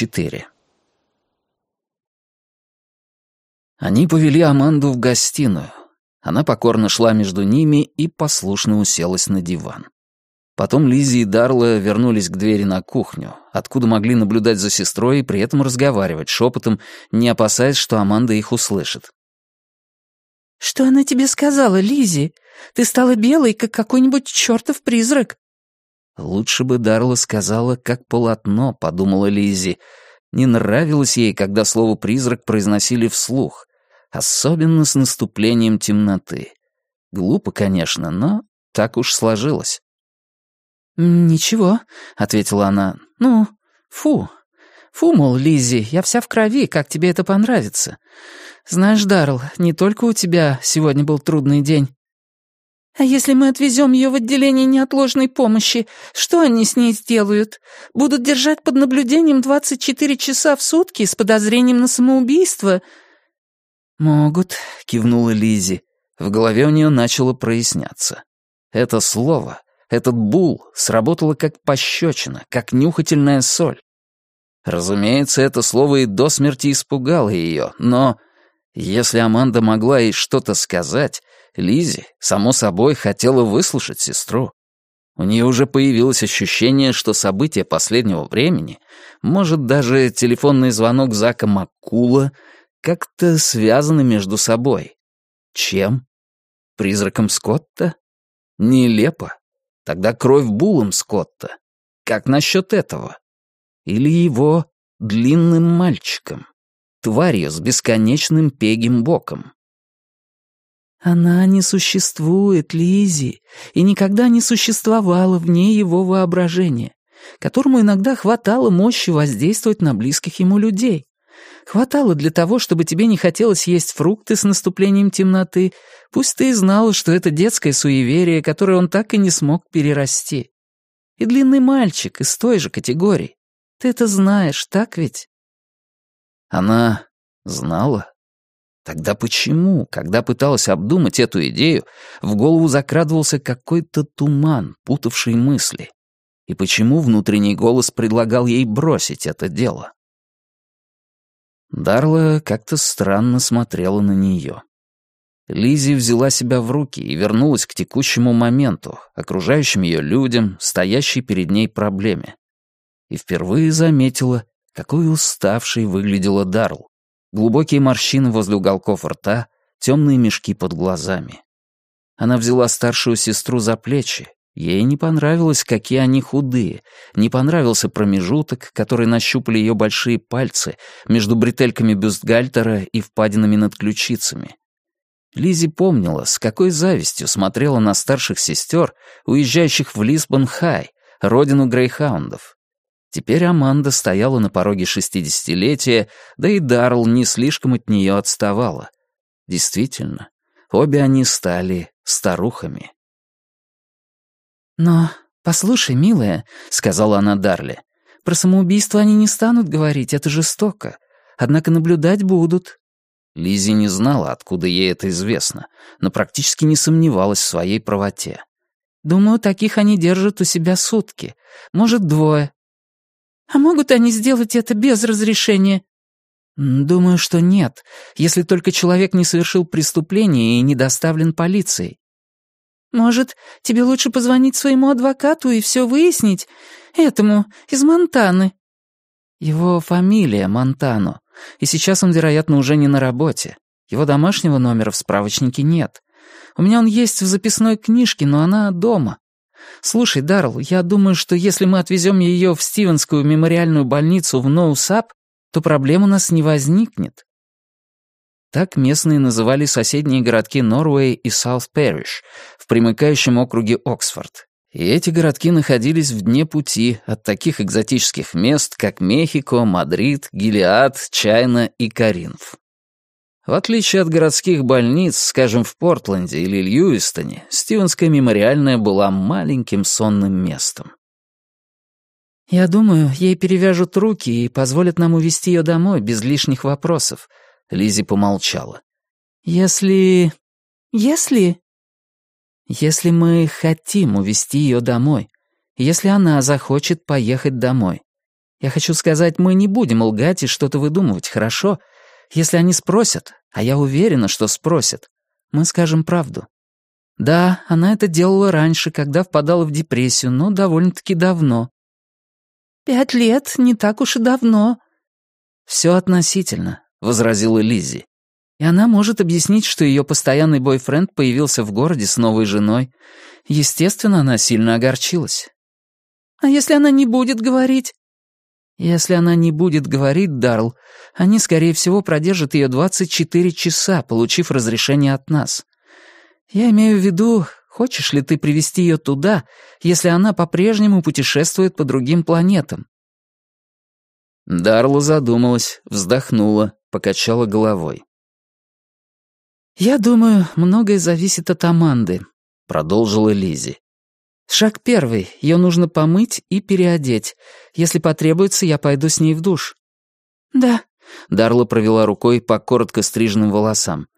24. Они повели Аманду в гостиную. Она покорно шла между ними и послушно уселась на диван. Потом Лизи и Дарла вернулись к двери на кухню, откуда могли наблюдать за сестрой и при этом разговаривать шепотом, не опасаясь, что Аманда их услышит. «Что она тебе сказала, Лизи? Ты стала белой, как какой-нибудь чертов призрак». «Лучше бы Дарла сказала, как полотно», — подумала Лизи. Не нравилось ей, когда слово «призрак» произносили вслух, особенно с наступлением темноты. Глупо, конечно, но так уж сложилось. «Ничего», — ответила она. «Ну, фу. Фу, мол, Лизи, я вся в крови, как тебе это понравится. Знаешь, Дарл, не только у тебя сегодня был трудный день. А если мы отвезем ее в отделение неотложной помощи, что они с ней сделают? Будут держать под наблюдением 24 часа в сутки с подозрением на самоубийство?» «Могут», — кивнула Лизи. В голове у нее начало проясняться. Это слово этот бул сработало как пощечина, как нюхательная соль. Разумеется, это слово и до смерти испугало ее, но если Аманда могла ей что-то сказать, Лизи, само собой, хотела выслушать сестру. У нее уже появилось ощущение, что события последнего времени, может, даже телефонный звонок Зака Маккула, как-то связаны между собой. Чем? Призраком Скотта? Нелепо. Тогда кровь булом Скотта. Как насчет этого? Или его длинным мальчиком, тварью с бесконечным пегим боком? Она не существует, Лизи, и никогда не существовала вне его воображения, которому иногда хватало мощи воздействовать на близких ему людей. Хватало для того, чтобы тебе не хотелось есть фрукты с наступлением темноты, пусть ты и знала, что это детское суеверие, которое он так и не смог перерасти. И длинный мальчик из той же категории. Ты это знаешь, так ведь? Она знала? Тогда почему, когда пыталась обдумать эту идею, в голову закрадывался какой-то туман, путавший мысли? И почему внутренний голос предлагал ей бросить это дело? Дарла как-то странно смотрела на нее. Лизи взяла себя в руки и вернулась к текущему моменту, окружающим ее людям, стоящей перед ней проблеме. И впервые заметила, какой уставшей выглядела Дарл. Глубокие морщины возле уголков рта, темные мешки под глазами. Она взяла старшую сестру за плечи Ей не понравилось, какие они худые, не понравился промежуток, который нащупали ее большие пальцы между бретельками бюстгальтера и впадинами над ключицами. Лизи помнила, с какой завистью смотрела на старших сестер, уезжающих в Лисбон-Хай, родину грейхаундов. Теперь Аманда стояла на пороге шестидесятилетия, да и Дарл не слишком от нее отставала. Действительно, обе они стали старухами. «Но, послушай, милая», — сказала она Дарле, — «про самоубийство они не станут говорить, это жестоко. Однако наблюдать будут». Лизи не знала, откуда ей это известно, но практически не сомневалась в своей правоте. «Думаю, таких они держат у себя сутки. Может, двое». «А могут они сделать это без разрешения?» «Думаю, что нет, если только человек не совершил преступление и не доставлен полицией. Может, тебе лучше позвонить своему адвокату и все выяснить? Этому, из Монтаны». Его фамилия Монтано, и сейчас он, вероятно, уже не на работе. Его домашнего номера в справочнике нет. У меня он есть в записной книжке, но она дома. Слушай, Дарл, я думаю, что если мы отвезем ее в Стивенскую мемориальную больницу в Ноусап, то проблем у нас не возникнет. Так местные называли соседние городки Норвей и Саут-Пэриш в примыкающем округе Оксфорд. И эти городки находились в дне пути от таких экзотических мест, как Мехико, Мадрид, Гилиад, Чайна и Коринф. В отличие от городских больниц, скажем, в Портленде или Льюистоне, Стивенская мемориальная была маленьким сонным местом. «Я думаю, ей перевяжут руки и позволят нам увезти ее домой без лишних вопросов», Лизи помолчала. «Если... если...» «Если мы хотим увезти ее домой, если она захочет поехать домой, Я хочу сказать, мы не будем лгать и что-то выдумывать, хорошо? Если они спросят, а я уверена, что спросят, мы скажем правду. Да, она это делала раньше, когда впадала в депрессию, но довольно-таки давно. «Пять лет, не так уж и давно». «Все относительно», — возразила Лиззи. И она может объяснить, что ее постоянный бойфренд появился в городе с новой женой. Естественно, она сильно огорчилась. «А если она не будет говорить?» Если она не будет говорить, Дарл, они, скорее всего, продержат ее 24 часа, получив разрешение от нас. Я имею в виду, хочешь ли ты привести ее туда, если она по-прежнему путешествует по другим планетам?» Дарла задумалась, вздохнула, покачала головой. «Я думаю, многое зависит от Аманды», — продолжила Лизи. Шаг первый. Ее нужно помыть и переодеть. Если потребуется, я пойду с ней в душ». «Да». Дарла провела рукой по коротко стриженным волосам.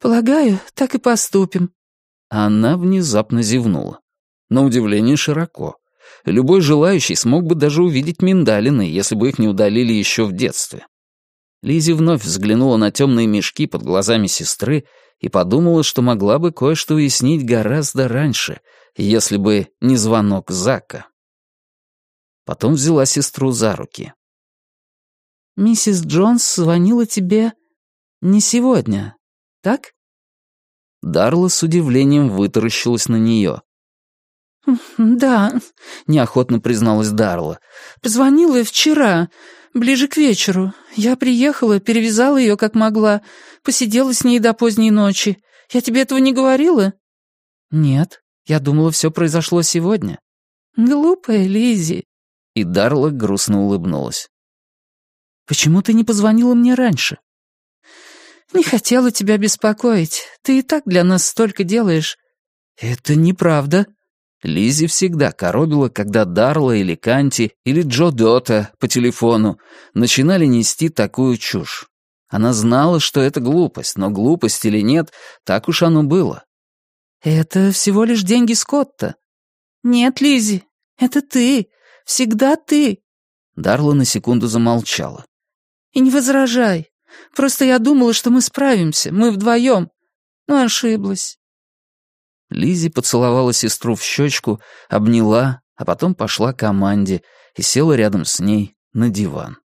«Полагаю, так и поступим». Она внезапно зевнула. На удивление широко. Любой желающий смог бы даже увидеть миндалины, если бы их не удалили еще в детстве. Лизи вновь взглянула на темные мешки под глазами сестры и подумала, что могла бы кое-что уяснить гораздо раньше — если бы не звонок Зака. Потом взяла сестру за руки. «Миссис Джонс звонила тебе не сегодня, так?» Дарла с удивлением вытаращилась на нее. «Да», — неохотно призналась Дарла. «Позвонила вчера, ближе к вечеру. Я приехала, перевязала ее как могла, посидела с ней до поздней ночи. Я тебе этого не говорила?» «Нет», я думала, все произошло сегодня». «Глупая Лизи. И Дарла грустно улыбнулась. «Почему ты не позвонила мне раньше?» «Не хотела тебя беспокоить. Ты и так для нас столько делаешь». «Это неправда». Лизи всегда коробила, когда Дарла или Канти или Джо Дота по телефону начинали нести такую чушь. Она знала, что это глупость, но глупость или нет, так уж оно было. «Это всего лишь деньги Скотта». «Нет, Лизи, это ты. Всегда ты». Дарла на секунду замолчала. «И не возражай. Просто я думала, что мы справимся, мы вдвоем. Но ошиблась». Лизи поцеловала сестру в щечку, обняла, а потом пошла к команде и села рядом с ней на диван.